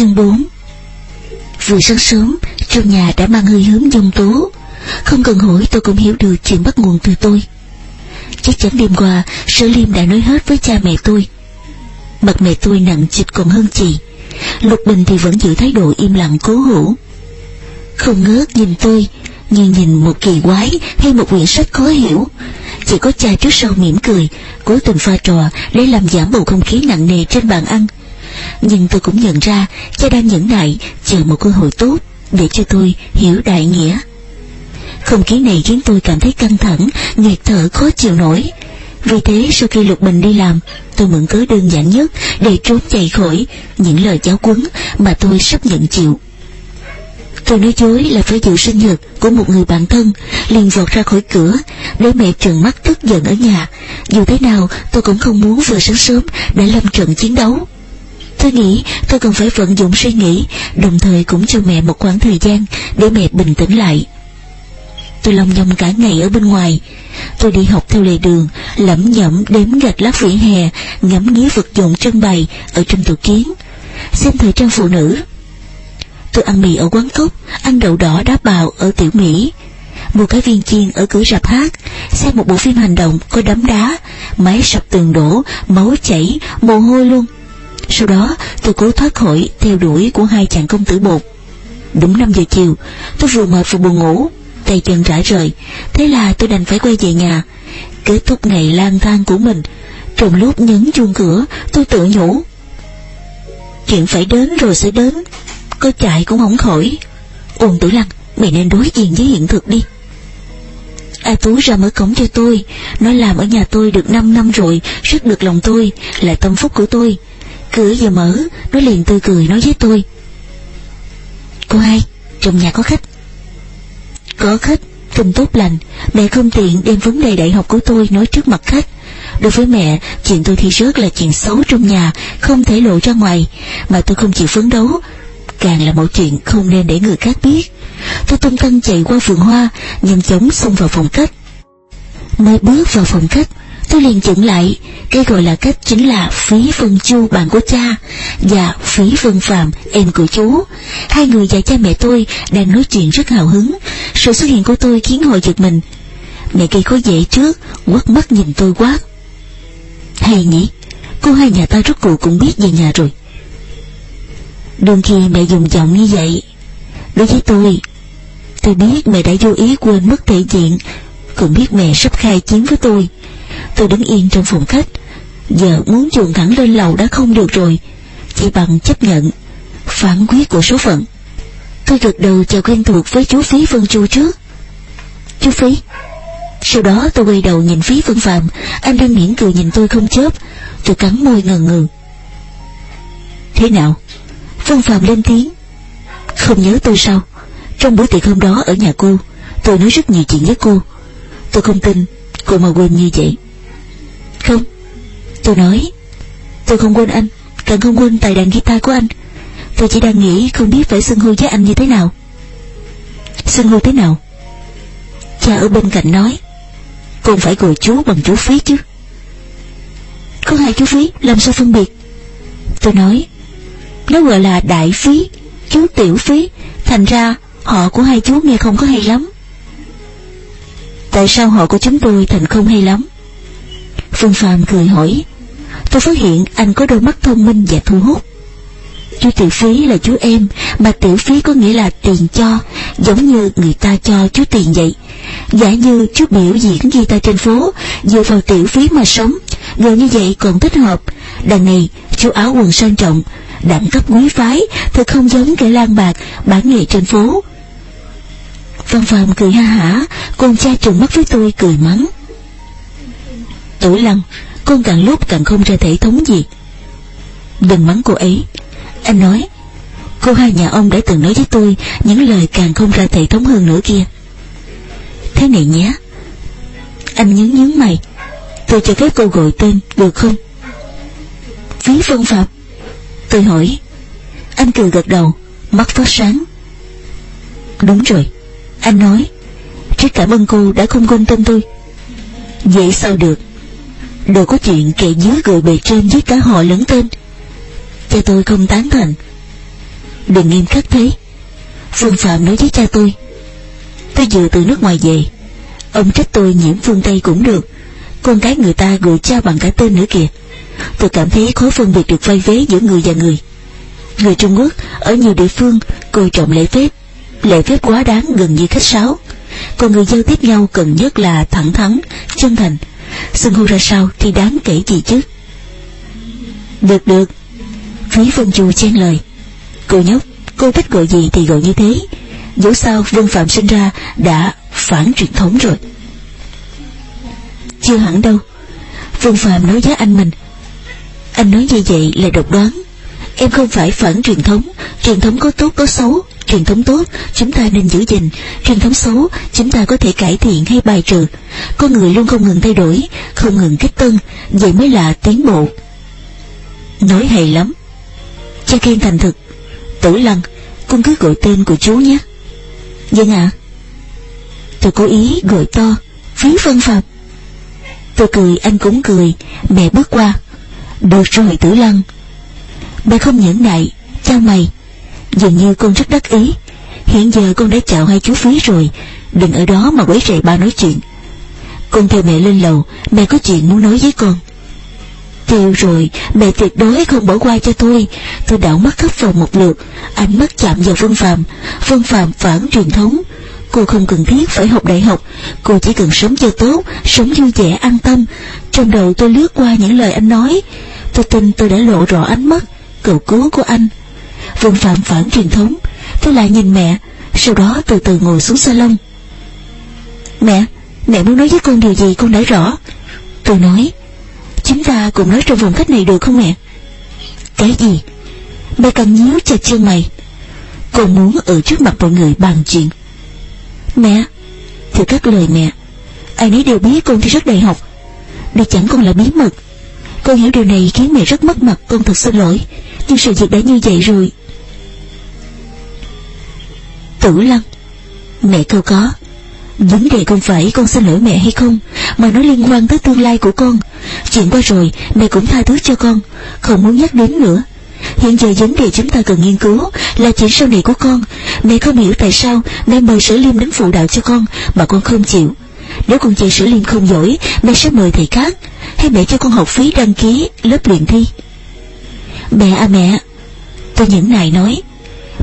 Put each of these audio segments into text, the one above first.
Chương 4 Vừa sáng sớm, trong nhà đã mang hơi hướng dông tố. Không cần hỏi tôi cũng hiểu được chuyện bắt nguồn từ tôi. Chắc chắn đêm qua, Sở Liêm đã nói hết với cha mẹ tôi. Mặt mẹ tôi nặng chịch còn hơn chị. Lục Bình thì vẫn giữ thái độ im lặng cố hữu. Không ngớt nhìn tôi, như nhìn một kỳ quái hay một quyển sách khó hiểu. Chỉ có cha trước sau mỉm cười, cố tình pha trò để làm giảm bầu không khí nặng nề trên bàn ăn. Nhưng tôi cũng nhận ra cha đang nhẫn nại chờ một cơ hội tốt để cho tôi hiểu đại nghĩa. Không khí này khiến tôi cảm thấy căng thẳng, nghẹt thở khó chịu nổi. Vì thế sau khi Lục Bình đi làm, tôi mượn cớ đơn giản nhất để trốn chạy khỏi những lời giáo quấn mà tôi sắp nhận chịu. Tôi nói dối là phải dự sinh nhật của một người bạn thân, liền vọt ra khỏi cửa, để mẹ trừng mắt tức giận ở nhà. Dù thế nào, tôi cũng không muốn vừa sáng sớm đã lâm trận chiến đấu. Tôi nghĩ tôi cần phải vận dụng suy nghĩ, đồng thời cũng cho mẹ một khoảng thời gian để mẹ bình tĩnh lại. Tôi lòng nhong cả ngày ở bên ngoài. Tôi đi học theo lề đường, lẩm nhẩm đếm gạch lát vỉa hè, ngắm nghía vật dụng trưng bày ở trong tủ kiến, xem thời trang phụ nữ. Tôi ăn mì ở quán cốc, ăn đậu đỏ đá bào ở tiểu Mỹ, mua cái viên chiên ở cửa rạp hát, xem một bộ phim hành động có đấm đá, máy sập tường đổ, máu chảy, mồ hôi luôn. Sau đó tôi cố thoát khỏi theo đuổi của hai chàng công tử bột. Đúng 5 giờ chiều, tôi vừa mệt vừa buồn ngủ, tay chân rã rời, thế là tôi đành phải quay về nhà. Kết thúc ngày lang thang của mình, trong lúc nhấn chuông cửa, tôi tự nhủ. Chuyện phải đến rồi sẽ đến, có chạy cũng không khỏi. Ôn tử lăng, mày nên đối diện với hiện thực đi. A Tú ra mở cổng cho tôi, nó làm ở nhà tôi được 5 năm rồi, rất được lòng tôi, là tâm phúc của tôi. Cửa vừa mở, nó liền tươi cười nói với tôi. Cô hai, trong nhà có khách. Có khách, tin tốt lành, mẹ không tiện đem vấn đề đại học của tôi nói trước mặt khách. Đối với mẹ, chuyện tôi thi rớt là chuyện xấu trong nhà, không thể lộ ra ngoài, mà tôi không chịu phấn đấu. Càng là một chuyện không nên để người khác biết. Tôi tung tăng chạy qua vườn hoa, nhanh chóng xông vào phòng khách. Mới bước vào phòng khách, tôi liền chững lại, cái gọi là cách chính là Phí Vân Chu bạn của cha và Phí Vân Phạm em của chú. Hai người và cha mẹ tôi đang nói chuyện rất hào hứng. Sự xuất hiện của tôi khiến họ giật mình. Mẹ cây có dễ trước, quắt mắt nhìn tôi quát. Hay nhỉ, cô hai nhà ta rốt cuộc cũng biết về nhà rồi. Đương khi mẹ dùng giọng như vậy, đối với tôi, tôi biết mẹ đã vô ý quên mất thể diện, cũng biết mẹ sắp khai chiến với tôi. Tôi đứng yên trong phòng khách, giờ muốn chuồn thẳng lên lầu đã không được rồi, chỉ bằng chấp nhận phản quyết của số phận. Tôi gật đầu chào quen thuộc với chú Phí Vân Chu trước. Chú Phí. Sau đó tôi quay đầu nhìn Phí Vân Phạm, anh đang miễn cười nhìn tôi không chớp, tôi cắn môi ngần ngừ. Thế nào? Vân Phạm lên tiếng. Không nhớ tôi sao? Trong buổi tiệc hôm đó ở nhà cô, tôi nói rất nhiều chuyện với cô. Tôi không tin cô mà quên như vậy. Tôi nói, tôi không quên anh, càng không quên tài đàn guitar của anh. Tôi chỉ đang nghĩ không biết phải xưng hô với anh như thế nào. Xưng hô thế nào? Cha ở bên cạnh nói, Con phải gọi chú bằng chú phí chứ. Có hai chú phí, làm sao phân biệt? Tôi nói, nó gọi là đại phí, chú tiểu phí, thành ra họ của hai chú nghe không có hay lắm. Tại sao họ của chúng tôi thành không hay lắm? Phương Phạm cười hỏi, tôi phát hiện anh có đôi mắt thông minh và thu hút. Chú tiểu phí là chú em, mà tiểu phí có nghĩa là tiền cho, giống như người ta cho chú tiền vậy. Giả như chú biểu diễn guitar trên phố, dựa vào tiểu phí mà sống, gần như vậy còn thích hợp. Đằng này, chú áo quần sang trọng, đẳng cấp quý phái, thật không giống kẻ lang bạc, bán nghề trên phố. Văn Phạm cười ha hả, con cha trừng mắt với tôi cười mắng. Tuổi lăng, con càng lúc càng không ra thể thống gì. Đừng mắng cô ấy. Anh nói, cô hai nhà ông đã từng nói với tôi những lời càng không ra thể thống hơn nữa kia. Thế này nhé. Anh nhớ nhớ mày, tôi cho phép cô gọi tên, được không? Phí phân Phạm. Tôi hỏi. Anh cười gật đầu, mắt phát sáng. Đúng rồi, anh nói. Rất cảm ơn cô đã không quên tên tôi. Vậy sao được? Đâu có chuyện kẻ dưới gửi bề trên giết cả họ lẫn tên. Cha tôi không tán thành. Đừng nghiêm khắc thế. Phương Phạm nói với cha tôi Tôi vừa từ nước ngoài về Ông trách tôi nhiễm phương Tây cũng được. Con cái người ta gọi cha bằng cả tên nữa kìa. Tôi cảm thấy khó phân biệt được vai vế giữa người và người. Người Trung Quốc ở nhiều địa phương coi trọng lễ phép. Lễ phép quá đáng gần như khách sáo. Còn người giao tiếp nhau cần nhất là thẳng thắn, chân thành. Xưng hô ra sao thì đáng kể gì chứ? Được được. Phí Vân Chu chen lời. Cô nhóc, cô thích gọi gì thì gọi như thế. Dẫu sao Vân Phạm sinh ra đã phản truyền thống rồi. Chưa hẳn đâu. Vân Phạm nói với anh mình. Anh nói như vậy là độc đoán. Em không phải phản truyền thống. Truyền thống có tốt có xấu. Truyền thống tốt, chúng ta nên giữ gìn. Truyền thống xấu, chúng ta có thể cải thiện hay bài trừ. Con người luôn không ngừng thay đổi, Không ngừng kết tân, Vậy mới là tiến bộ. Nói hay lắm. Cha khen thành thực. Tử Lăng, Con cứ gọi tên của chú nhé. Vâng ạ. À. Tôi cố ý gọi to, Phí phân phạm Tôi cười, anh cũng cười. Mẹ bước qua. Được rồi, Tử Lăng. Mẹ không nhẫn nại Chào mày. Dường như con rất đắc ý. Hiện giờ con đã chào hai chú Phí rồi. Đừng ở đó mà quấy rầy ba nói chuyện. Con theo mẹ lên lầu, Mẹ có chuyện muốn nói với con. Tiêu rồi, Mẹ tuyệt đối không bỏ qua cho tôi. Tôi đảo mắt khắp phòng một lượt, Ánh mắt chạm vào Vân Phạm Vân Phạm phản truyền thống. Cô không cần thiết phải học đại học. Cô chỉ cần sống cho tốt, Sống vui vẻ, an tâm. Trong đầu tôi lướt qua những lời anh nói. Tôi tin tôi đã lộ rõ ánh mắt. Cầu cứu của anh vương Phạm phản truyền thống. Tôi lại nhìn mẹ, Sau đó từ từ ngồi xuống salon. Mẹ Mẹ muốn nói với con điều gì con đã rõ. Tôi nói Chúng ta cùng nói trong vùng khách này được không mẹ? Cái gì? Mẹ cần nhíu chặt chân mày? Con muốn ở trước mặt mọi người bàn chuyện. Mẹ Thưa các lời mẹ. Ai nấy đều biết con thi rất đại học. Đây chẳng còn là bí mật. Con hiểu điều này khiến mẹ rất mất mặt, Con thật xin lỗi. Nhưng sự việc đã như vậy rồi Tử Lăng. Mẹ câu có. Vấn đề không phải con xin lỗi mẹ hay không, Mà nó liên quan tới tương lai của con. Chuyện qua rồi, mẹ cũng tha thứ cho con, Không muốn nhắc đến nữa. Hiện giờ vấn đề chúng ta cần nghiên cứu Là chuyện sau này của con. Mẹ không hiểu tại sao mẹ mời Sở Liêm đến phụ đạo cho con, Mà con không chịu. Nếu con dạy Sở Liêm không giỏi, Mẹ sẽ mời thầy khác. Hay mẹ cho con học phí đăng ký lớp luyện thi? Mẹ à mẹ, Tôi những này nói.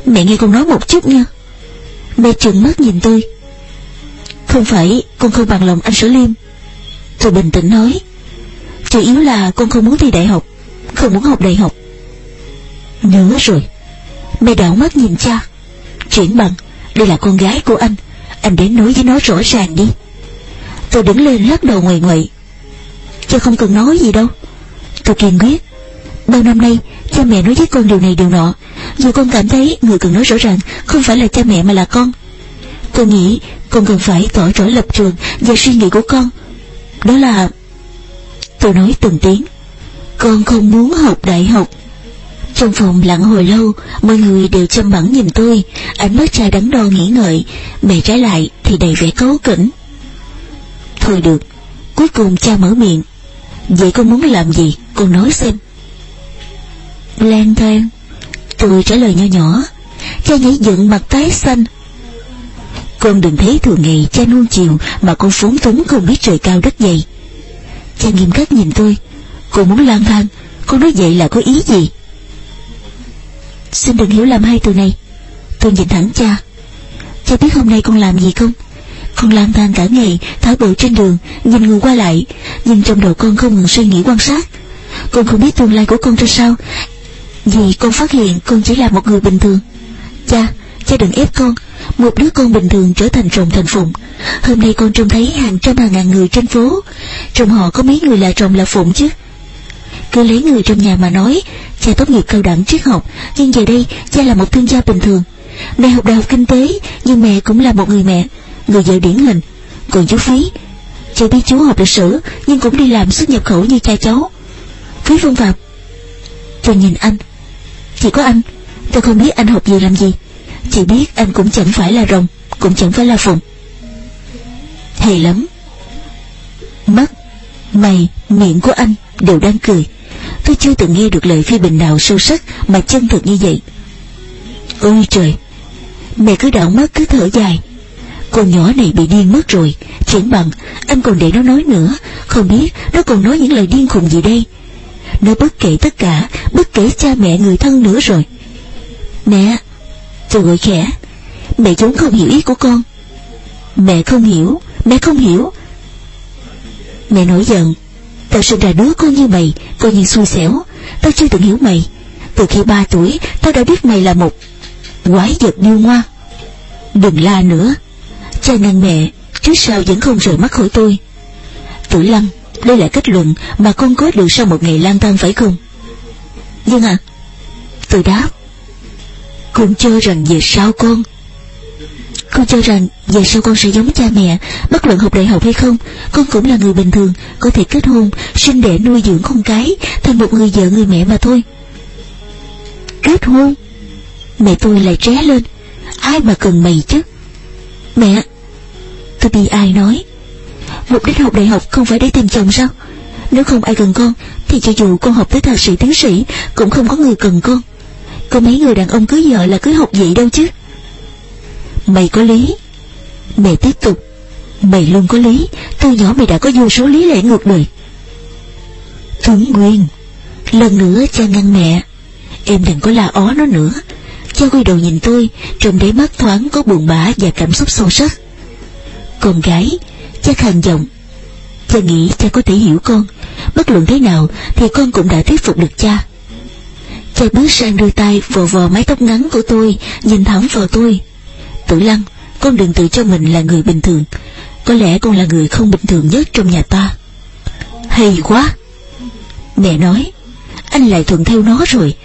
Mẹ nghe con nói một chút nha. Mẹ trừng mắt nhìn tôi. Không phải con không bằng lòng anh Sở Liêm. Tôi bình tĩnh nói, Chủ yếu là con không muốn thi đại học, Không muốn học đại học. Nhớ rồi, Mẹ đảo mắt nhìn cha, Chuyển bằng, Đây là con gái của anh Anh đến nói với nó rõ ràng đi. Tôi đứng lên lắc đầu ngoài ngoại. Cha không cần nói gì đâu. Tôi kiên quyết, Bao năm nay cha mẹ nói với con điều này điều nọ. Dù con cảm thấy người cần nói rõ ràng, Không phải là cha mẹ mà là con. Tôi nghĩ con cần phải tỏ rõ lập trường Và suy nghĩ của con. Đó là, Tôi nói từng tiếng, Con không muốn học đại học. Trong phòng lặng hồi lâu, Mọi người đều chăm bẵng nhìn tôi. Ánh mắt cha đắn đo nghĩ ngợi, Mẹ trái lại thì đầy vẻ cấu kỉnh. Thôi được, Cuối cùng cha mở miệng. Vậy con muốn làm gì, Con nói xem. Lan thang Tôi trả lời nho nhỏ. Cha nhảy dựng mặt tái xanh. Con đừng thấy thường ngày cha nuông chiều Mà con phóng túng không biết trời cao đất dày. Cha nghiêm khắc nhìn tôi. Cô muốn lang thang. Con nói vậy là có ý gì? Xin đừng hiểu lầm hai từ này. Tôi nhìn thẳng cha. Cha biết hôm nay con làm gì không? Con lang thang cả ngày tháo bộ trên đường, Nhìn người qua lại, Nhưng trong đầu con không ngừng suy nghĩ quan sát. Con không biết tương lai của con ra sao. Vì con phát hiện con chỉ là một người bình thường. Cha Cha đừng ép con. Một đứa con bình thường trở thành rồng thành phụng. Hôm nay con trông thấy hàng trăm hàng ngàn người trên phố. Trong họ có mấy người là rồng là phụng chứ? Cứ lấy người trong nhà mà nói, Cha tốt nghiệp cao đẳng triết học, Nhưng giờ đây cha là một thương gia bình thường. Mẹ học đại học kinh tế, Nhưng mẹ cũng là một người mẹ. Người vợ điển hình, Còn chú Phí. Cha biết chú học lịch sử, Nhưng cũng đi làm xuất nhập khẩu như cha cháu. Phí Phương Phạm Tôi nhìn anh chỉ có anh Tôi không biết anh học gì làm gì. Chỉ biết anh cũng chẳng phải là rồng Cũng chẳng phải là phụng. Hay lắm. Mắt, mày, miệng của anh đều đang cười. Tôi chưa từng nghe được lời phê bình nào sâu sắc Mà chân thực như vậy. Ôi trời Mẹ cứ đảo mắt cứ thở dài. Con nhỏ này bị điên mất rồi Chuyển bằng Anh còn để nó nói nữa. Không biết nó còn nói những lời điên khùng gì đây nơi bất kể tất cả, Bất kể cha mẹ người thân nữa rồi. Mẹ Tôi gọi khẽ, Mẹ vốn không hiểu ý của con. Mẹ không hiểu, Mẹ không hiểu. Mẹ nổi giận Tao sinh ra đứa con như mày Coi như xui xẻo. Tao chưa từng hiểu mày. Từ khi ba tuổi, Tao đã biết mày là một Quái vật điêu ngoa. Đừng la nữa. Cha ngăn mẹ, Trước sau vẫn không rời mắt khỏi tôi. Tử Lăng đây là kết luận mà con có được sau một ngày lang thang phải không? Vâng Nhưng à Tôi đáp. Con cho rằng về sau con. Con cho rằng về sau con sẽ giống cha mẹ, Bất luận học đại học hay không, Con cũng là người bình thường, Có thể kết hôn, Sinh đẻ nuôi dưỡng con cái, Thành một người vợ người mẹ mà thôi. Kết hôn? Mẹ tôi lại tré lên. Ai mà cần mày chứ? Mẹ, Tôi bị ai nói? Mục đích học đại học không phải để tìm chồng sao? Nếu không ai cần con, Thì cho dù con học tới thạc sĩ, tiến sĩ, Cũng không có người cần con. Có mấy người đàn ông cưới vợ là cưới học vậy đâu chứ? Mày có lý. Mẹ tiếp tục. Mày luôn có lý. Từ nhỏ mày đã có vô số lý lẽ ngược đời. Tuấn Nguyên, Lần nữa cha ngăn mẹ. Em đừng có la ó nó nữa. Cha quay đầu nhìn tôi, Trong đáy mắt thoáng có buồn bã và cảm xúc sâu sắc. Con gái Cha khàn giọng. Cha nghĩ cha có thể hiểu con. Bất luận thế nào Thì con cũng đã thuyết phục được cha. Cha bước sang đôi tay vò vò mái tóc ngắn của tôi, Nhìn thẳng vào tôi. Tử Lăng, Con đừng tự cho mình là người bình thường. Có lẽ con là người không bình thường nhất trong nhà ta. Hay quá. Mẹ nói, Anh lại thuận theo nó rồi.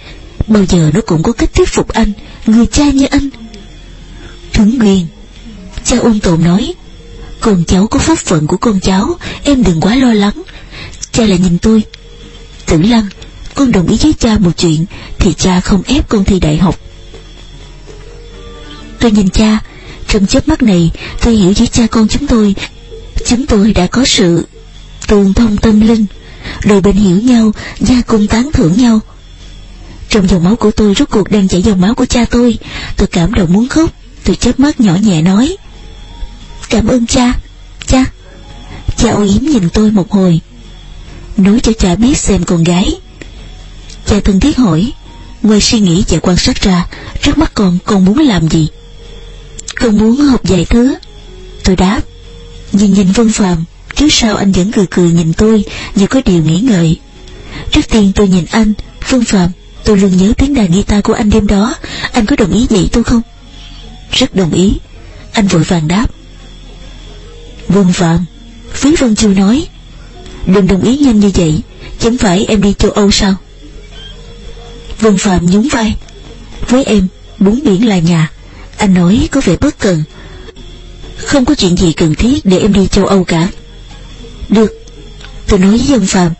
Bao giờ nó cũng có cách thuyết phục anh, Người cha như anh. Tuấn Nguyên, Cha ôn tồn nói con cháu có phúc phận của con cháu, Em đừng quá lo lắng. Cha lại nhìn tôi. Tử Lăng, Con đồng ý với cha một chuyện, Thì cha không ép con thi đại học. Tôi nhìn cha, Trong chớp mắt này, tôi hiểu với cha con chúng tôi Chúng tôi đã có sự tương thông tâm linh, Đôi bên hiểu nhau, Gia cung tán thưởng nhau. Trong dòng máu của tôi rốt cuộc đang chảy dòng máu của cha tôi. Tôi cảm động muốn khóc. Tôi chớp mắt nhỏ nhẹ nói. Cảm ơn cha. Cha Cha âu yếm nhìn tôi một hồi. Nói cho cha biết xem con gái. Cha thân thiết hỏi, Ngoài suy nghĩ và quan sát ra, Trước mắt con con muốn làm gì? Con muốn học vài thứ. Tôi đáp, nhìn nhìn Vân Phạm Trước sau anh vẫn cười cười nhìn tôi Như có điều nghĩ ngợi. Trước tiên tôi nhìn anh, Vân Phạm Tôi luôn nhớ tiếng đàn guitar của anh đêm đó. Anh có đồng ý vậy tôi không? Rất đồng ý. Anh vội vàng đáp Vương Phạm Phí Vân Chiêu nói Đừng đồng ý nhanh như vậy Chẳng phải em đi châu Âu sao? Vân Phạm nhún vai Với em bốn biển là nhà. Anh nói có vẻ bất cần. Không có chuyện gì cần thiết để em đi châu Âu cả. Được. Tôi nói với dân Phạm,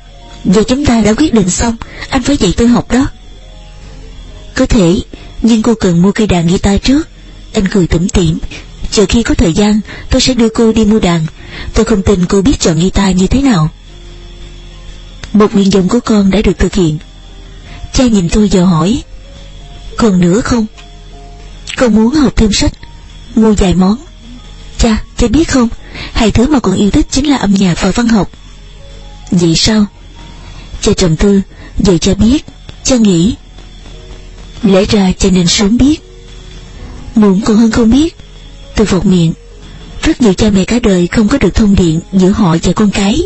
Giờ chúng ta đã quyết định xong Anh phải dạy tôi học đó. Có thể Nhưng cô cần mua cây đàn guitar trước. Anh cười tủm tỉm Chờ khi có thời gian tôi sẽ đưa cô đi mua đàn. Tôi không tin cô biết chọn guitar như thế nào. Một nguyện vọng của con đã được thực hiện. Cha nhìn tôi giờ hỏi Còn nữa không? Con muốn học thêm sách Mua vài món. Cha, cha biết không? Hai thứ mà con yêu thích chính là âm nhạc và văn học. Vậy sao? Cha trầm tư Vậy cha biết Cha nghĩ. Lẽ ra cha nên sớm biết. Muộn còn hơn không biết. Từ vọt miệng. Rất nhiều cha mẹ cả đời không có được thông điện Giữa họ và con cái.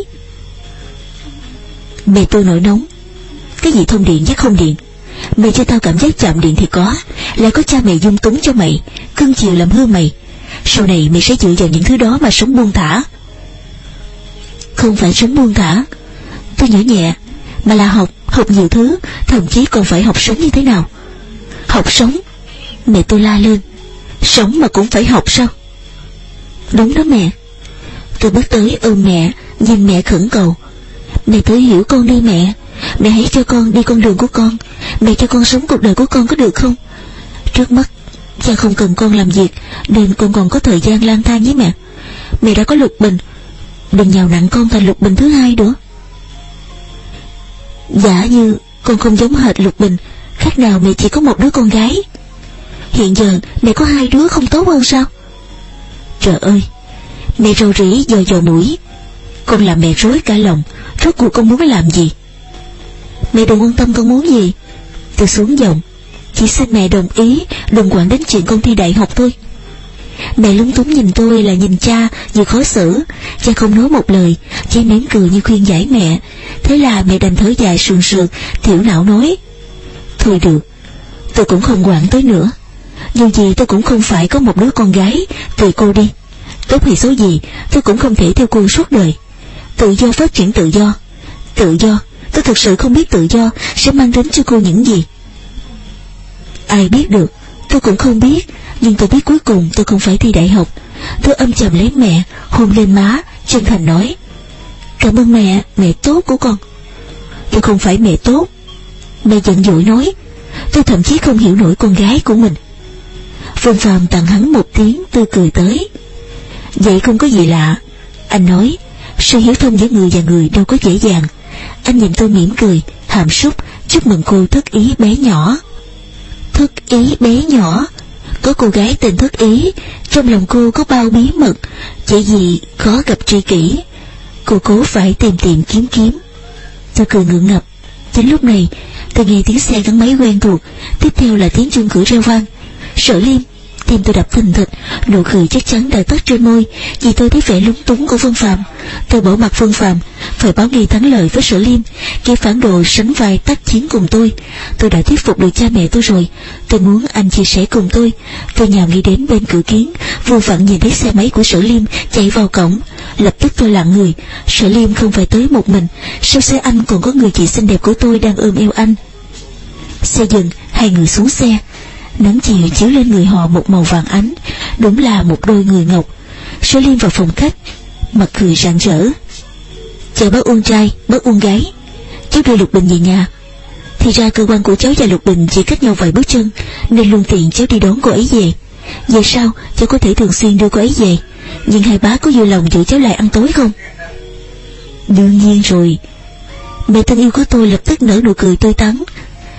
Mẹ tôi nổi nóng. Cái gì thông điện chắc không điện? Mày cho tao cảm giác chạm điện thì có. Lại có cha mày dung túng cho mày Cưng chiều làm hư mày. Sau này mày sẽ dựa vào những thứ đó mà sống buông thả. Không phải sống buông thả. Tôi nhỏ nhẹ Mà là học, học nhiều thứ Thậm chí còn phải học sống như thế nào? Học sống Mẹ tôi la lên. Sống mà cũng phải học sao? Đúng đó mẹ. Tôi bước tới ôm mẹ, Nhìn mẹ khẩn cầu. Mẹ thử hiểu con đi mẹ. Mẹ hãy cho con đi con đường của con. Mẹ cho con sống cuộc đời của con có được không? Trước mắt, Cha không cần con làm việc, Nên con còn có thời gian lang thang với mẹ. Mẹ đã có lục bình. Đừng nhào nặng con thành lục bình thứ hai nữa. Giả như con không giống hệt lục bình, Khác nào mẹ chỉ có một đứa con gái. Hiện giờ mẹ có hai đứa không tốt hơn sao? Trời ơi, Mẹ rầu rĩ dò dò mũi. Con làm mẹ rối cả lòng, Rốt cuộc con muốn làm gì? Mẹ đừng quan tâm con muốn gì. Tôi xuống giọng, Chỉ xin mẹ đồng ý, Đừng quản đến chuyện con thi đại học thôi. Mẹ lúng túng nhìn tôi là nhìn cha Như khó xử. Cha không nói một lời, Chỉ nén cười như khuyên giải mẹ. Thế là mẹ đành thở dài sườn sượt, Thiểu não nói. Thôi được, Tôi cũng không quản tới nữa. Dù gì tôi cũng không phải có một đứa con gái Tùy cô đi. Tốt hay xấu gì, Tôi cũng không thể theo cô suốt đời. Tự do phát triển tự do. Tự do, Tôi thực sự không biết tự do Sẽ mang đến cho cô những gì. Ai biết được, Tôi cũng không biết, Nhưng tôi biết cuối cùng tôi không phải thi đại học. Tôi âm chầm lấy mẹ, Hôn lên má, Chân thành nói, Cảm ơn mẹ Mẹ tốt của con. Tôi không phải mẹ tốt. Mẹ giận dỗi nói, Tôi thậm chí không hiểu nổi con gái của mình. Phương Phạm tặng hắn một tiếng tươi cười tới. Vậy không có gì lạ. Anh nói, Sự hiểu thông giữa người và người đâu có dễ dàng. Anh nhìn tôi mỉm cười, Hàm súc, Chúc mừng cô thất ý bé nhỏ. Thất ý bé nhỏ? Có cô gái tên thất ý, Trong lòng cô có bao bí mật, Chỉ vì khó gặp tri kỷ. Cô cố phải tìm tìm kiếm kiếm. Tôi cười ngượng ngập. Chính lúc này, tôi nghe tiếng xe gắn máy quen thuộc, Tiếp theo là tiếng chuông cửa reo vang. Sở liêm Tim tôi đập thình thịch, Nụ cười chắc chắn đã tắt trên môi, Vì tôi thấy vẻ lúng túng của phương Phạm Tôi bỏ mặt Phương Phạm Phải báo nghi thắng lợi với Sở Liêm Khi phản đồ sánh vai tác chiến cùng tôi. Tôi đã thuyết phục được cha mẹ tôi rồi. Tôi muốn anh chia sẻ cùng tôi. Tôi nhào nghĩ đến bên cửa kiến Vô vặn nhìn thấy xe máy của Sở Liêm chạy vào cổng. Lập tức tôi lặng người. Sở Liêm không phải tới một mình. Sau xe anh còn có người chị xinh đẹp của tôi đang ôm eo anh? Xe dừng, Hai người xuống xe. Nắng chiều chiếu lên người họ một màu vàng ánh Đúng là một đôi người ngọc. Sở Liêm vào phòng khách Mặt cười rạng rỡ. Chào bác Uông trai, bác Uông gái. Cháu đưa Lục Bình về nhà. Thì ra cơ quan của cháu và Lục Bình chỉ cách nhau vài bước chân Nên luôn tiện cháu đi đón cô ấy về. Về sau cháu có thể thường xuyên đưa cô ấy về. Nhưng hai bác có vui lòng giữ cháu lại ăn tối không? Đương nhiên rồi. Mẹ thân yêu của tôi lập tức nở nụ cười tươi tắn.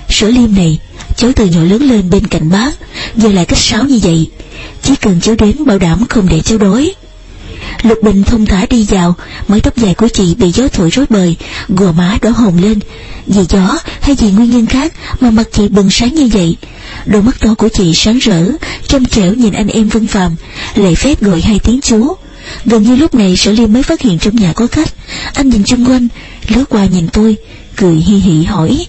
Sở liêm này Cháu từ nhỏ lớn lên bên cạnh bác Giờ lại cách sáo như vậy. Chỉ cần cháu đến bảo đảm không để cháu đói. Lục Bình thông thả đi vào, Mái tóc dài của chị bị gió thổi rối bời, Gò má đỏ hồng lên. Vì gió hay vì nguyên nhân khác Mà mặt chị bừng sáng như vậy. Đôi mắt to của chị sáng rỡ, Trong trẻo nhìn anh em Vân Phạm Lệ phép gọi hai tiếng chú Gần như lúc này sở liêm mới phát hiện trong nhà có khách. Anh nhìn chung quanh, Lướt qua nhìn tôi, Cười hi hị hỏi.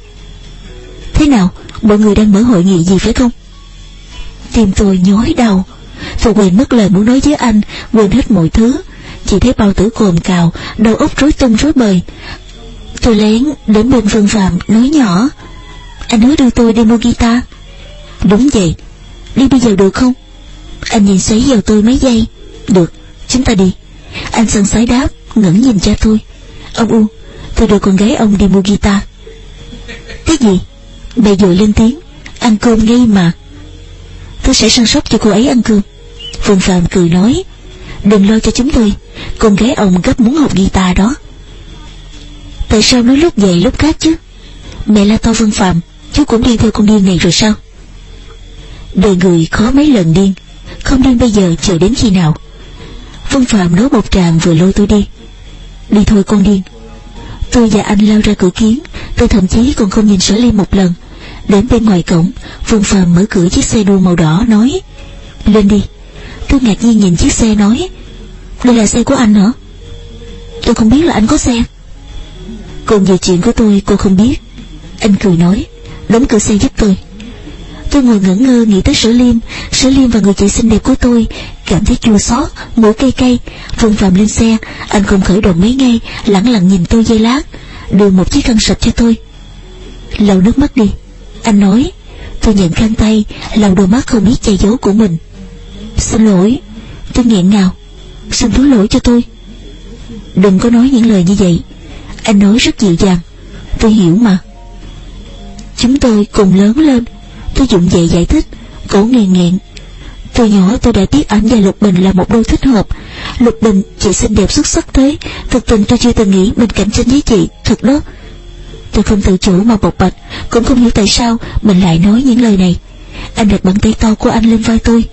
Thế nào? Mọi người đang mở hội nghị gì phải không? Tim tôi nhói đau. Tôi quên mất lời muốn nói với anh, Quên hết mọi thứ. Chỉ thấy bao tử cồn cào, Đầu óc rối tung rối bời. Tôi lén đến bên Vân Phạm nói nhỏ. Anh hứa đưa tôi đi mua guitar. Đúng vậy. Đi bây giờ được không? Anh nhìn xoáy vào tôi mấy giây. Được, chúng ta đi. Anh sân sái đáp, ngẩng nhìn cha tôi. Ông U, Tôi đưa con gái ông đi mua guitar. Cái gì? Mẹ dội lên tiếng, Ăn cơm ngay mà. Tôi sẽ săn sóc cho cô ấy ăn cơm. Phương Phạm cười nói, Đừng lo cho chúng tôi, Con gái ông gấp muốn học guitar đó. Tại sao nói lúc vậy lúc khác chứ? Mẹ la to Phương Phạm Chú cũng đi theo con điên này rồi sao? Đời người khó mấy lần điên, Không điên bây giờ chờ đến khi nào. Phương Phạm nói bột tràng vừa lôi tôi đi. Đi thôi con điên, Tôi và anh lao ra cửa kiến, Tôi thậm chí còn không nhìn sở lên một lần. Đến bên ngoài cổng, Phương Phạm mở cửa chiếc xe đua màu đỏ, nói, Lên đi. Tôi ngạc nhiên nhìn chiếc xe, nói, Đây là xe của anh hả? Tôi không biết là anh có xe. Còn về chuyện của tôi, cô không biết. Anh cười nói, Đóng cửa xe giúp tôi. Tôi ngồi ngẩn ngơ nghĩ tới sở liêm. Sở liêm và người chị xinh đẹp của tôi Cảm thấy chua xót mũi cay cay. Phương Phạm lên xe, Anh không khởi động mấy ngay Lặng lặng nhìn tôi giây lát, Đưa một chiếc khăn sạch cho tôi. Lau nước mắt đi. Anh nói, Tôi nhận khăn tay Làm đôi mắt không biết che giấu của mình. Xin lỗi, Tôi nghẹn ngào. Xin thứ lỗi cho tôi. Đừng có nói những lời như vậy. Anh nói rất dịu dàng. Tôi hiểu mà. Chúng tôi cùng lớn lên. Tôi dụng dậy giải thích Cổ nghẹn nghẹn. Từ nhỏ tôi đã biết ảnh và Lục Bình là một đôi thích hợp. Lục Bình chị xinh đẹp xuất sắc thế. Thực tình tôi chưa từng nghĩ mình cạnh tranh với chị. Thật đó Tôi không tự chủ mà bộc bạch, Cũng không hiểu tại sao mình lại nói những lời này. Anh đặt bàn tay to của anh lên vai tôi.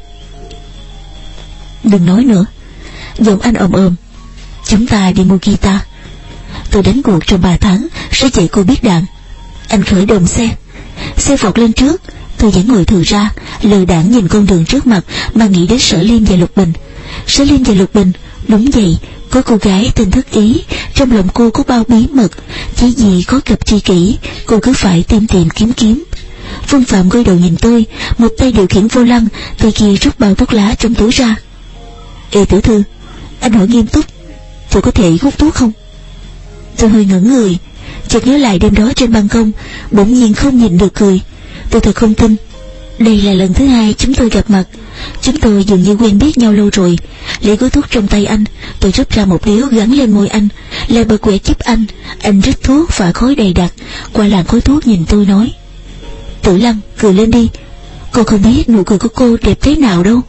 Đừng nói nữa. Giọng anh ồm ồm. Chúng ta đi mua guitar. Tôi đánh cuộc trong 3 tháng, Sẽ dạy cô biết đàn. Anh khởi động xe. Xe vọt lên trước. Tôi dẫn ngồi thừa ra. Lờ đảng nhìn con đường trước mặt Mà nghĩ đến Sở Liêm và Lục Bình. Sở Liêm và Lục Bình, Đúng vậy có cô gái tên Thức Ý, Trong lòng cô có bao bí mật. Chỉ vì có gặp chi kỷ, Cô cứ phải tìm tìm kiếm kiếm. Phương Phạm quay đầu nhìn tôi, Một tay điều khiển vô lăng, Tay kia rút bao thuốc lá trong túi ra. Ê tử thư, Anh hỏi nghiêm túc, Tôi có thể hút thuốc không? Tôi hơi ngẩn người, Chợt nhớ lại đêm đó trên ban công, Bỗng nhiên không nhìn được cười. Tôi thật không tin, Đây là lần thứ hai chúng tôi gặp mặt. Chúng tôi dường như quen biết nhau lâu rồi. Lấy gói thuốc trong tay anh, Tôi rút ra một điếu gắn lên môi anh. Lại bật quẹt giúp anh. Anh rít thuốc và khói đầy đặc. Qua làn khói thuốc nhìn tôi nói, Tử Lăng, cười lên đi. Cô không biết nụ cười của cô đẹp thế nào đâu.